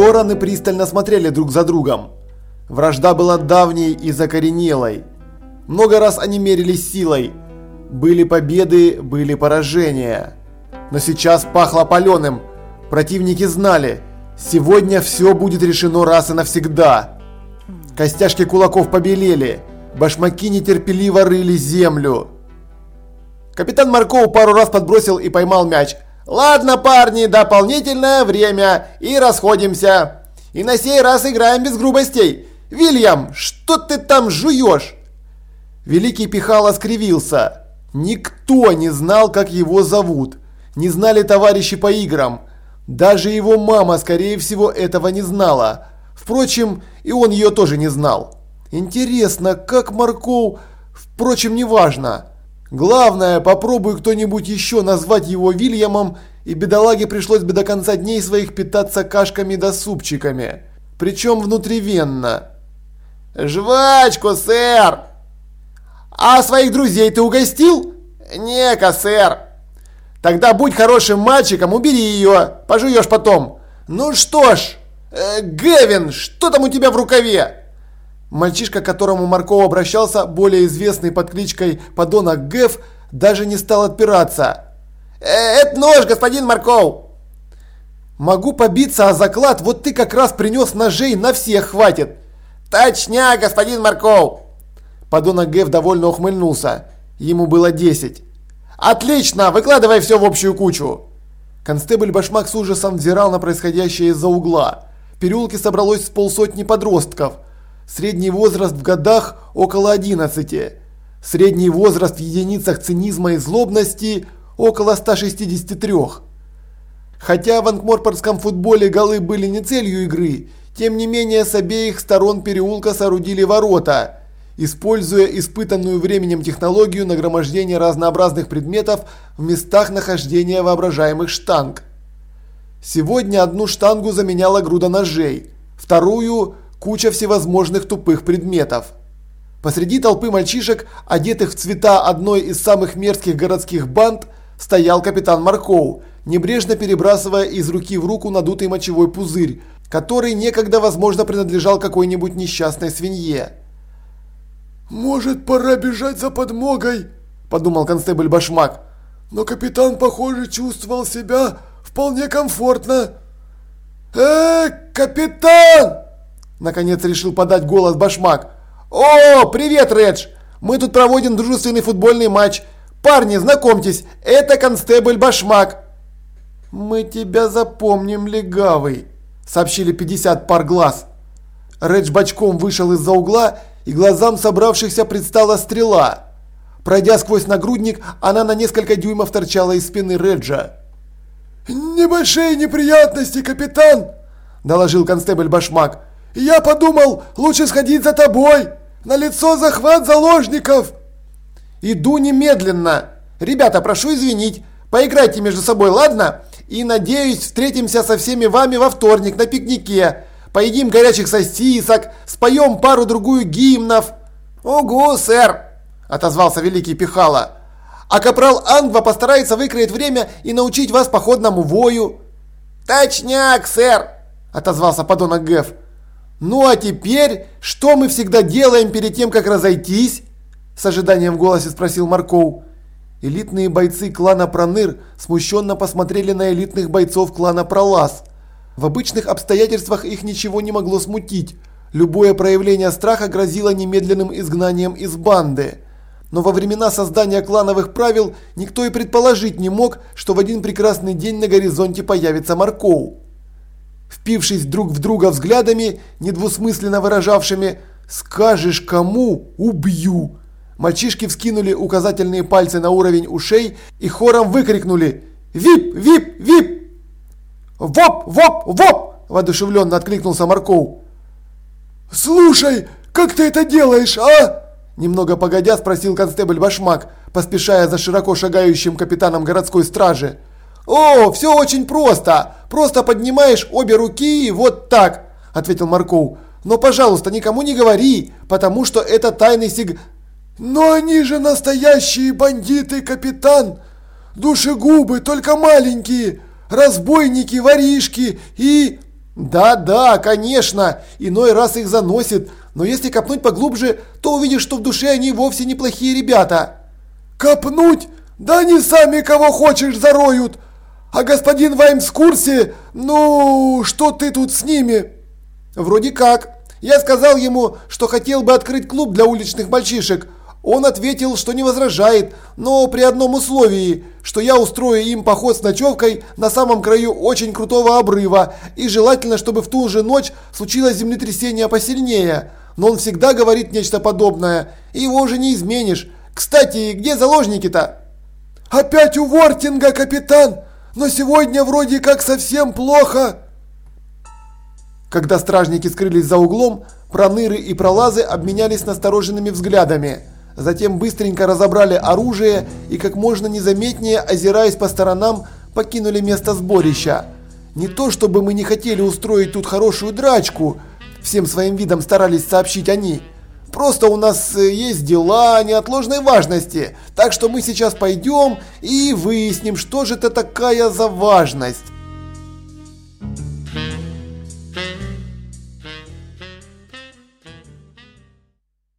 Стороны пристально смотрели друг за другом. Вражда была давней и закоренелой. Много раз они мерились силой. Были победы, были поражения. Но сейчас пахло паленым. Противники знали, сегодня все будет решено раз и навсегда. Костяшки кулаков побелели, башмаки нетерпеливо рыли землю. Капитан Марков пару раз подбросил и поймал мяч. «Ладно, парни, дополнительное время и расходимся. И на сей раз играем без грубостей. Вильям, что ты там жуешь?» Великий Пихало скривился. Никто не знал, как его зовут. Не знали товарищи по играм. Даже его мама, скорее всего, этого не знала. Впрочем, и он ее тоже не знал. Интересно, как Марков... Впрочем, неважно. Главное, попробуй кто-нибудь еще назвать его Вильямом, и бедолаге пришлось бы до конца дней своих питаться кашками да супчиками. Причем внутривенно. «Жвачку, сэр!» «А своих друзей ты угостил?» «Не-ка, сэр!» «Тогда будь хорошим мальчиком, убери ее, пожуешь потом!» «Ну что ж, э, Гевин, что там у тебя в рукаве?» Мальчишка, к которому Марков обращался, более известный под кличкой Подонок Геф, даже не стал отпираться. «Э, «Это нож, господин Марков!» «Могу побиться о заклад, вот ты как раз принес ножей, на всех хватит!» «Точня, господин Марков!» Подонок Геф довольно ухмыльнулся. Ему было 10. «Отлично! Выкладывай все в общую кучу!» Констебль Башмак с ужасом взирал на происходящее из-за угла. В переулке собралось с полсотни подростков – Средний возраст в годах около 11. Средний возраст в единицах цинизма и злобности около 163. Хотя в анкморпорском футболе голы были не целью игры, тем не менее с обеих сторон переулка соорудили ворота, используя испытанную временем технологию нагромождения разнообразных предметов в местах нахождения воображаемых штанг. Сегодня одну штангу заменяла груда ножей, вторую куча всевозможных тупых предметов. Посреди толпы мальчишек, одетых в цвета одной из самых мерзких городских банд, стоял капитан Маркоу, небрежно перебрасывая из руки в руку надутый мочевой пузырь, который некогда, возможно, принадлежал какой-нибудь несчастной свинье. «Может, пора бежать за подмогой?» – подумал констебль Башмак. «Но капитан, похоже, чувствовал себя вполне комфортно». «Эй, капитан!» Наконец решил подать голос Башмак. «О, привет, Редж! Мы тут проводим дружественный футбольный матч. Парни, знакомьтесь, это констебль Башмак». «Мы тебя запомним, легавый», – сообщили 50 пар глаз. Редж бочком вышел из-за угла, и глазам собравшихся предстала стрела. Пройдя сквозь нагрудник, она на несколько дюймов торчала из спины Реджа. «Небольшие неприятности, капитан!» – доложил констебль Башмак. Я подумал, лучше сходить за тобой. На лицо захват заложников. Иду немедленно. Ребята, прошу извинить. Поиграйте между собой, ладно? И надеюсь, встретимся со всеми вами во вторник на пикнике. Поедим горячих сосисок, споем пару-другую гимнов. Угу, сэр, отозвался великий Пихала. А капрал Ангва постарается выкроить время и научить вас походному вою. Точняк, сэр, отозвался подонок Гэв. «Ну а теперь, что мы всегда делаем перед тем, как разойтись?» С ожиданием в голосе спросил Марков. Элитные бойцы клана Проныр смущенно посмотрели на элитных бойцов клана Пролаз. В обычных обстоятельствах их ничего не могло смутить. Любое проявление страха грозило немедленным изгнанием из банды. Но во времена создания клановых правил никто и предположить не мог, что в один прекрасный день на горизонте появится Марков впившись друг в друга взглядами, недвусмысленно выражавшими «Скажешь кому – убью!». Мальчишки вскинули указательные пальцы на уровень ушей и хором выкрикнули «Вип! Вип! Вип!». «Воп! Воп! Воп!» – воодушевленно откликнулся Марков. «Слушай, как ты это делаешь, а?» Немного погодя спросил констебль Башмак, поспешая за широко шагающим капитаном городской стражи. «О, все очень просто. Просто поднимаешь обе руки и вот так», – ответил Марков. «Но, пожалуйста, никому не говори, потому что это тайный сиг...» «Но они же настоящие бандиты, капитан! Душегубы, только маленькие, разбойники, воришки и...» Да-да, конечно, иной раз их заносит, но если копнуть поглубже, то увидишь, что в душе они вовсе неплохие ребята. Копнуть? Да они сами кого хочешь зароют. А господин Ваймс в курсе, ну, что ты тут с ними? Вроде как. Я сказал ему, что хотел бы открыть клуб для уличных мальчишек. Он ответил, что не возражает, но при одном условии, что я устрою им поход с ночевкой на самом краю очень крутого обрыва, и желательно, чтобы в ту же ночь случилось землетрясение посильнее. Но он всегда говорит нечто подобное, и его уже не изменишь. Кстати, где заложники-то? Опять у Вортинга, капитан, но сегодня вроде как совсем плохо. Когда стражники скрылись за углом, проныры и пролазы обменялись настороженными взглядами. Затем быстренько разобрали оружие и как можно незаметнее, озираясь по сторонам, покинули место сборища. Не то чтобы мы не хотели устроить тут хорошую драчку, всем своим видом старались сообщить они. Просто у нас э, есть дела неотложной важности, так что мы сейчас пойдем и выясним, что же это такая за важность.